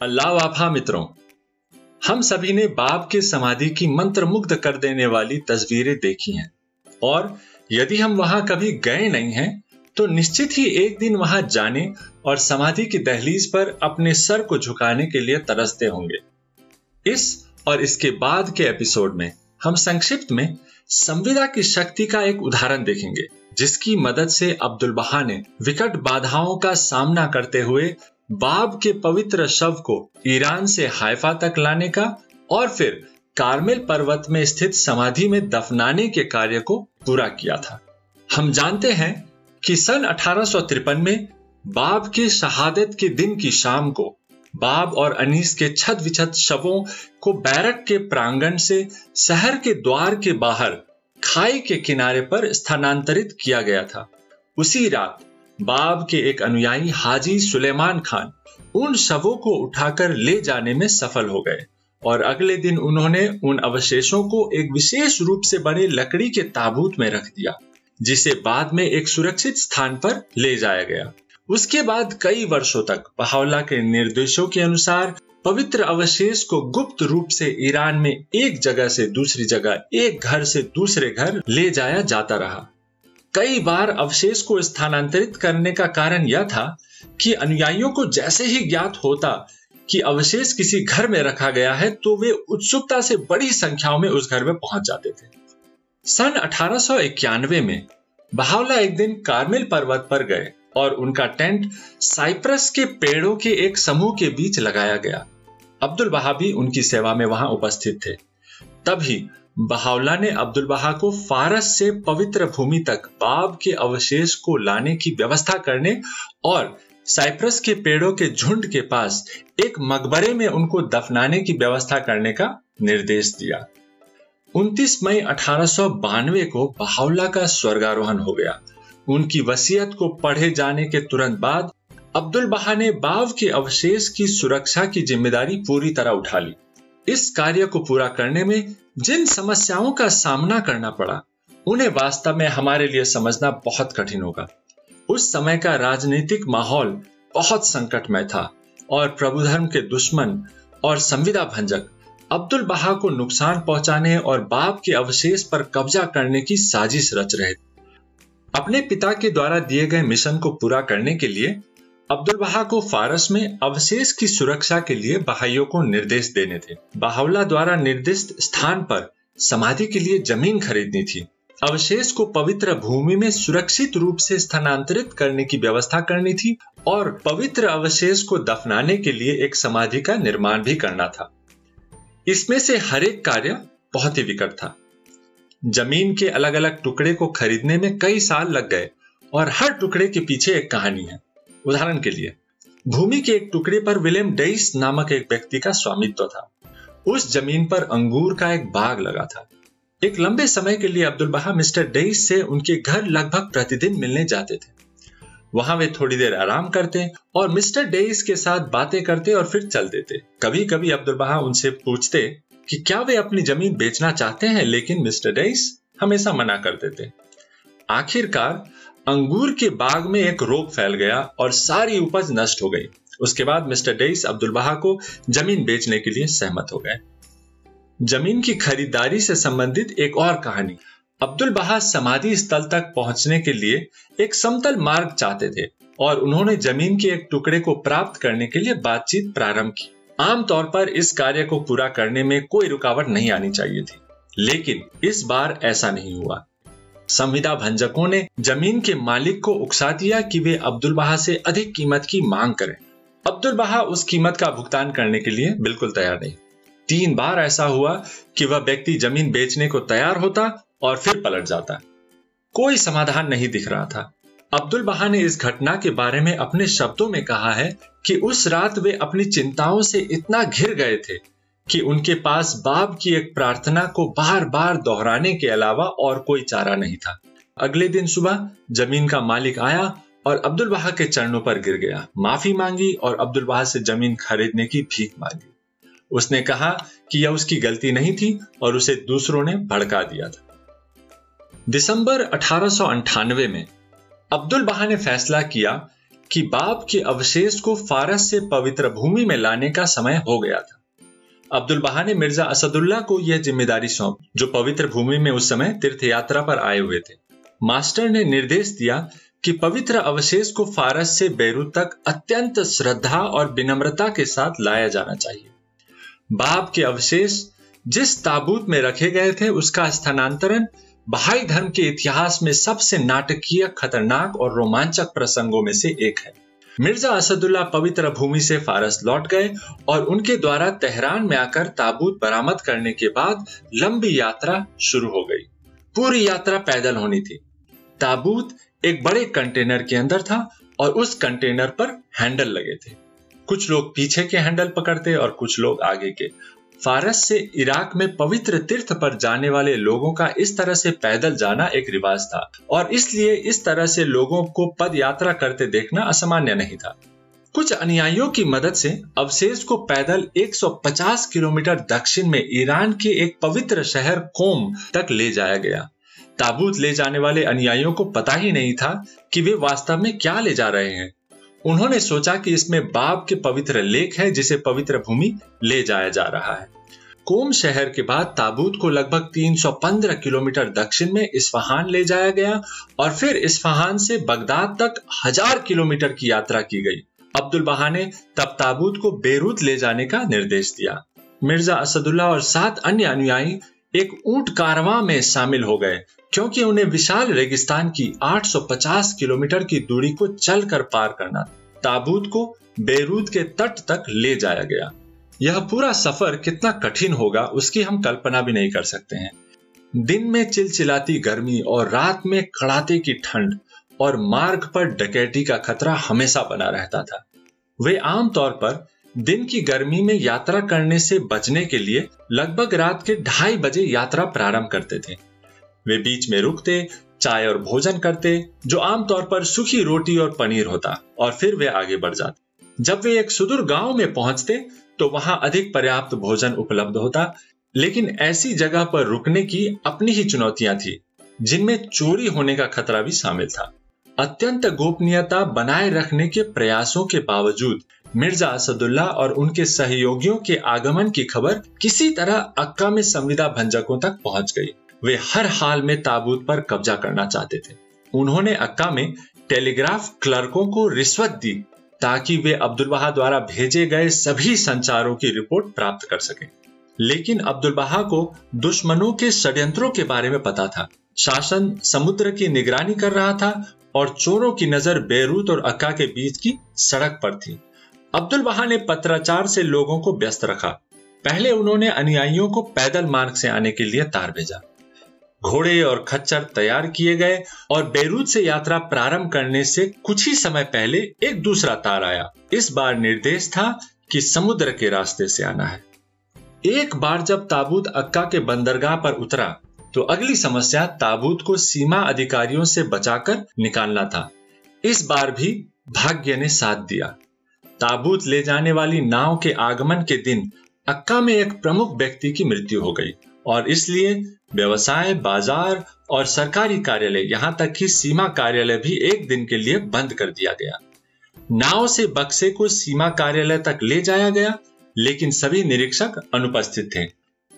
अल्लाह वाफा मित्रों, हम सभी ने बाप के समाधि की मंत्र मुग्ध कर देने वाली तस्वीरें देखी हैं। और यदि हम वहाँ कभी गए नहीं हैं तो निश्चित ही एक दिन वहाँ जाने और समाधि की दहलीज पर अपने सर को झुकाने के लिए तरसते होंगे। इस और इसके बाद के एपिसोड में हम संक्षिप्त में संविदा की शक्ति का एक उदाहरण देखेंगे, जिसकी मदद से अब्दुल बहा ने विकट बाधाओं का सामना करते हुए बाब के पवित्र शव को ईरान से हाइफा तक लाने का और फिर कारमेल पर्वत में स्थित समाधि में दफनाने के कार्य को पूरा किया था। हम जानते हैं कि सन अठारह सौ तिरपन में बाब के शहादत के दिन की शाम को बाब और अनीस के छत विछत शवों को बैरक के प्रांगण से शहर के द्वार के बाहर खाई के किनारे पर स्थानांतरित किया गया था। उसी रात बाब के एक अनुयायी हाजी सुलेमान खान उन शवों को उठाकर ले जाने में सफल हो गए और अगले दिन उन्होंने उन अवशेषों को एक विशेष रूप से बने लकड़ी के ताबूत में रख दिया, जिसे बाद में एक सुरक्षित स्थान पर ले जाया गया। उसके बाद कई वर्षों तक बहावला के निर्देशों के अनुसार पवित्र अवशेष को गुप्त रूप से ईरान में एक जगह से दूसरी जगह, एक घर से दूसरे घर ले जाया जाता रहा। कई बार अवशेष को स्थानांतरित करने का कारण यह था कि अनुयायियों को जैसे ही ज्ञात होता कि अवशेष किसी घर में रखा गया है तो वे उत्सुकता से बड़ी संख्याओं में उस घर में पहुँच जाते थे। सन अठारह सौ इक्यानवे में बहावला एक दिन कार्मेल पर्वत पर गए और उनका टेंट साइप्रस के पेड़ों के एक समूह के बीच लगाया गया। अब्दुल बहा भी उनकी सेवा में वहाँ उपस्थित थे। तभी बहावला ने अब्दुल बहा को फारस से पवित्र भूमि तक बाब के अवशेष को लाने की व्यवस्था करने और साइप्रस के पेड़ों के झुंड के पास एक मकबरे में उनको दफनाने की व्यवस्था करने का निर्देश दिया। 29 मई अठारह सौ बानवे को बहावला का स्वर्गारोहण हो गया। उनकी वसीयत को पढ़े जाने के तुरंत बाद अब्दुल बहा ने बाव के अवशेष की सुरक्षा की ज़िम्मेदारी पूरी तरह उठा ली। इस कार्य को पूरा करने में जिन समस्याओं का सामना करना पड़ा, उन्हें वास्तव में हमारे लिए समझना बहुत कठिन होगा। उस समय का राजनीतिक माहौल बहुत संकटमय था और प्रभु धर्म के दुश्मन और संविदा भंजक अब्दुल बहा को नुकसान पहुँचाने और बाप के अवशेष पर कब्जा करने की साजिश रच रहे अपने पिता के द्वारा दिए गए मिशन को पूरा करने के लिए अब्दुल बहा को फारस में अवशेष की सुरक्षा के लिए बहाइयों को निर्देश देने थे। बहावला द्वारा निर्दिष्ट स्थान पर समाधि के लिए ज़मीन खरीदनी थी। अवशेष को पवित्र भूमि में सुरक्षित रूप से स्थानांतरित करने की व्यवस्था करनी थी और पवित्र अवशेष को दफनाने के लिए एक समाधि का निर्माण भी करना था। इसमें से हर एक कार्य बहुत ही विकट था। ज़मीन के अलग अलग टुकड़े को खरीदने में कई साल लग गए और हर टुकड़े के पीछे एक कहानी है। उदाहरण के लिए, भूमि के एक टुकड़े पर विलियम डेइस नामक एक व्यक्ति का स्वामित्व था। उस ज़मीन पर अंगूर का एक बाग लगा था। एक लंबे समय के लिए अब्दुल बहा मिस्टर डेइस से उनके घर लगभग प्रतिदिन मिलने जाते थे। वहाँ वे थोड़ी देर आराम करते और मिस्टर डेइस के साथ बातें करते और फिर चल देते कभी कभी अब्दुल बहा उनसे पूछते कि क्या वे अपनी ज़मीन बेचना चाहते हैं, लेकिन मिस्टर डेइस हमेशा मना कर देते। आखिरकार अंगूर के बाग में एक रोग फैल गया और सारी उपज नष्ट हो गई। उसके बाद मिस्टर डेइस अब्दुल बहा को ज़मीन बेचने के लिए सहमत हो गए। ज़मीन की खरीदारी से संबंधित एक और कहानी। अब्दुल बहा समाधि स्थल तक पहुँचने के लिए एक समतल मार्ग चाहते थे और उन्होंने ज़मीन के एक टुकड़े को प्राप्त करने के लिए बातचीत प्रारंभ की। आमतौर पर इस कार्य को पूरा करने में कोई रुकावट नहीं आनी चाहिए थी। लेकिन इस बार ऐसा नहीं हुआ। संविदा भंजकों ने ज़मीन के मालिक को उकसा दिया कि वे अब्दुल बहा से अधिक कीमत की मांग करें। अब्दुल बहा उस कीमत का भुगतान करने के लिए बिल्कुल तैयार नहीं। तीन बार ऐसा हुआ कि वह व्यक्ति ज़मीन बेचने को तैयार होता और फिर पलट जाता। कोई समाधान नहीं दिख रहा था। अब्दुल बहा ने इस घटना के बारे में अपने शब्दों में कहा है कि उस रात वे अपनी चिंताओं से इतना घिर गए थे कि उनके पास बाप की एक प्रार्थना को बार बार दोहराने के अलावा और कोई चारा नहीं था। अगले दिन सुबह ज़मीन का मालिक आया और अब्दुल बहा के चरणों पर गिर गया। माफ़ी मांगी और अब्दुल बहा से ज़मीन खरीदने की भीख मांगी। उसने कहा कि यह उसकी गलती नहीं थी और उसे दूसरों ने भड़का दिया था। दिसंबर अठारह में अब्दुल बहा ने फैसला किया कि बाप के अवशेष को फारस से पवित्र भूमि में लाने का समय हो गया था। अब्दुल बहा ने मिर्ज़ा असदुल्ला को यह ज़िम्मेदारी सौंप, जो पवित्र भूमि में उस समय तीर्थ यात्रा पर आए हुए थे। मास्टर ने निर्देश दिया कि पवित्र अवशेष को फारस से बैरूत तक अत्यंत श्रद्धा और विनम्रता के साथ लाया जाना चाहिए। बाप के अवशेष जिस ताबूत में रखे गए थे, उसका स्थानांतरण बहाई धर्म के इतिहास में सबसे नाटकीय, खतरनाक और रोमांचक प्रसंगों में से एक है। मिर्ज़ा असदुल्ला पवित्र भूमि से फारस लौट गए और उनके द्वारा तेहरान में आकर ताबूत बरामद करने के बाद लंबी यात्रा शुरू हो गई। पूरी यात्रा पैदल होनी थी। ताबूत एक बड़े कंटेनर के अंदर था और उस कंटेनर पर हैंडल लगे थे। कुछ लोग पीछे के हैंडल पकड़ते और कुछ लोग आगे के। फारस से इराक में पवित्र तीर्थ पर जाने वाले लोगों का इस तरह से पैदल जाना एक रिवाज था। और इसलिए इस तरह से लोगों को पद यात्रा करते देखना असामान्य नहीं था। कुछ अनुयायियों की मदद से अवशेष को पैदल 150 किलोमीटर दक्षिण में ईरान के एक पवित्र शहर कोम तक ले जाया गया। ताबूत ले जाने वाले अनुयायियों को पता ही नहीं था कि वे वास्तव में क्या ले जा रहे हैं। उन्होंने सोचा कि इसमें बाब के पवित्र लेख है, जिसे पवित्र भूमि ले जाया जा रहा है। कोम शहर के बाद ताबूत को लगभग 315 किलोमीटर दक्षिण में इस्फहान ले जाया गया और फिर इस्फहान से बगदाद तक हज़ार किलोमीटर की यात्रा की गई। अब्दुल बहा ने तब ताबूत को बेरूत ले जाने का निर्देश दिया। मिर्ज़ा असदुल्ला और सात अन्य अनुयायी एक ऊँट कारवां में शामिल हो गए। क्योंकि उन्हें विशाल रेगिस्तान की 850 किलोमीटर की दूरी को चलकर पार करना, ताबूत को बेरूत के तट तक ले जाया गया। यह पूरा सफ़र कितना कठिन होगा, उसकी हम कल्पना भी नहीं कर सकते हैं। दिन में चिलचिलाती गर्मी और रात में कड़ाते की ठंड और मार्ग पर डकैती का खतरा हमेशा बना रहता था। वे आमतौर पर दिन की गर्मी में यात्रा करने से बचने के लिए लगभग रात के ढाई बजे यात्रा प्रारंभ करते थे। वे बीच में रुकते, चाय और भोजन करते, जो आमतौर पर सूखी रोटी और पनीर होता, और फिर वे आगे बढ़ जाते। जब वे एक सुदूर गाँव में पहुँचते तो वहाँ अधिक पर्याप्त भोजन उपलब्ध होता, लेकिन ऐसी जगह पर रुकने की अपनी ही चुनौतियाँ थी, जिनमें चोरी होने का खतरा भी शामिल था। अत्यंत गोपनीयता बनाए रखने के प्रयासों के बावजूद, मिर्ज़ा असदुल्ला और उनके सहयोगियों के आगमन की खबर किसी तरह अक्का में संविदा भंजकों तक पहुँच गई। वे हर हाल में ताबूत पर कब्जा करना चाहते थे। उन्होंने अक्का में टेलीग्राफ क्लर्कों को रिश्वत दी ताकि वे अब्दुल बहा द्वारा भेजे गए सभी संचारों की रिपोर्ट प्राप्त कर सके। लेकिन अब्दुल बहा को दुश्मनों के षड्यंत्रों के बारे में पता था। शासन समुद्र की निगरानी कर रहा था और चोरों की नज़र बेरूत और अक्का के बीच की सड़क पर थी। अब्दुल बहा ने पत्राचार से लोगों को व्यस्त रखा। पहले उन्होंने अनुयायियों को पैदल मार्ग से आने के लिए तार भेजा। घोड़े और खच्चर तैयार किए गए और बेरूत से यात्रा प्रारंभ करने से कुछ ही समय पहले एक दूसरा तार आया। इस बार निर्देश था कि समुद्र के रास्ते से आना है। एक बार जब ताबूत अक्का के बंदरगाह पर उतरा तो अगली समस्या ताबूत को सीमा अधिकारियों से बचाकर निकालना था। इस बार भी भाग्य ने साथ दिया। ताबूत ले जाने वाली नाव के आगमन के दिन अक्का में एक प्रमुख व्यक्ति की मृत्यु हो गई और इसलिए व्यवसाय, बाज़ार और सरकारी कार्यालय, यहाँ तक कि सीमा कार्यालय भी एक दिन के लिए बंद कर दिया गया। नाव से बक्से को सीमा कार्यालय तक ले जाया गया, लेकिन सभी निरीक्षक अनुपस्थित थे।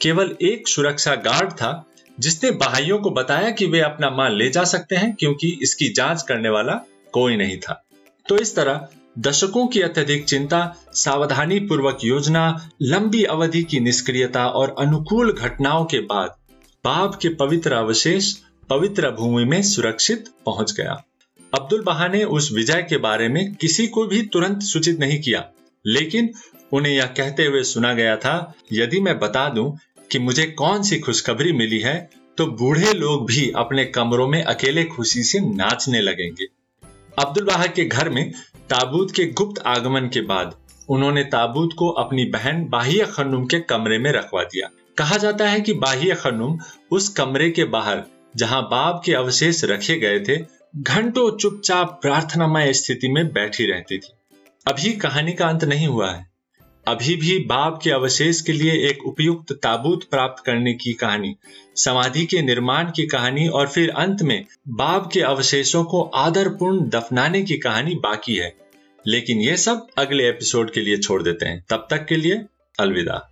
केवल एक सुरक्षा गार्ड था, जिसने बहाइयों को बताया कि वे अपना माल ले जा सकते हैं, क्योंकि इसकी जाँच करने वाला कोई नहीं था। तो इस तरह दशकों की अत्यधिक चिंता सावधानी पूर्वक योजना, लंबी अवधि की निष्क्रियता और अनुकूल घटनाओं के बाद बाप के पवित्र अवशेष पवित्र भूमि में सुरक्षित पहुँच गया। अब्दुल बहा ने उस विजय के बारे में किसी को भी तुरंत सूचित नहीं किया, लेकिन उन्हें यह कहते हुए सुना गया था, यदि मैं बता दूँ कि मुझे कौन सी खुशखबरी मिली है तो बूढ़े लोग भी अपने कमरों में अकेले खुशी से नाचने लगेंगे। अब्दुल बहा के घर में ताबूत के गुप्त आगमन के बाद उन्होंने ताबूत को अपनी बहन बाहिया खनुम के कमरे में रखवा दिया। कहा जाता है कि बाहिया खनुम उस कमरे के बाहर, जहाँ बाप के अवशेष रखे गए थे, घंटों चुपचाप प्रार्थनामय स्थिति में बैठी रहती थी। अभी कहानी का अंत नहीं हुआ है। अभी भी बाप के अवशेष के लिए एक उपयुक्त ताबूत प्राप्त करने की कहानी, समाधि के निर्माण की कहानी और फिर अंत में बाप के अवशेषों को आदरपूर्ण दफनाने की कहानी बाकी है। लेकिन ये सब अगले एपिसोड के लिए छोड़ देते हैं। तब तक के लिए अलविदा।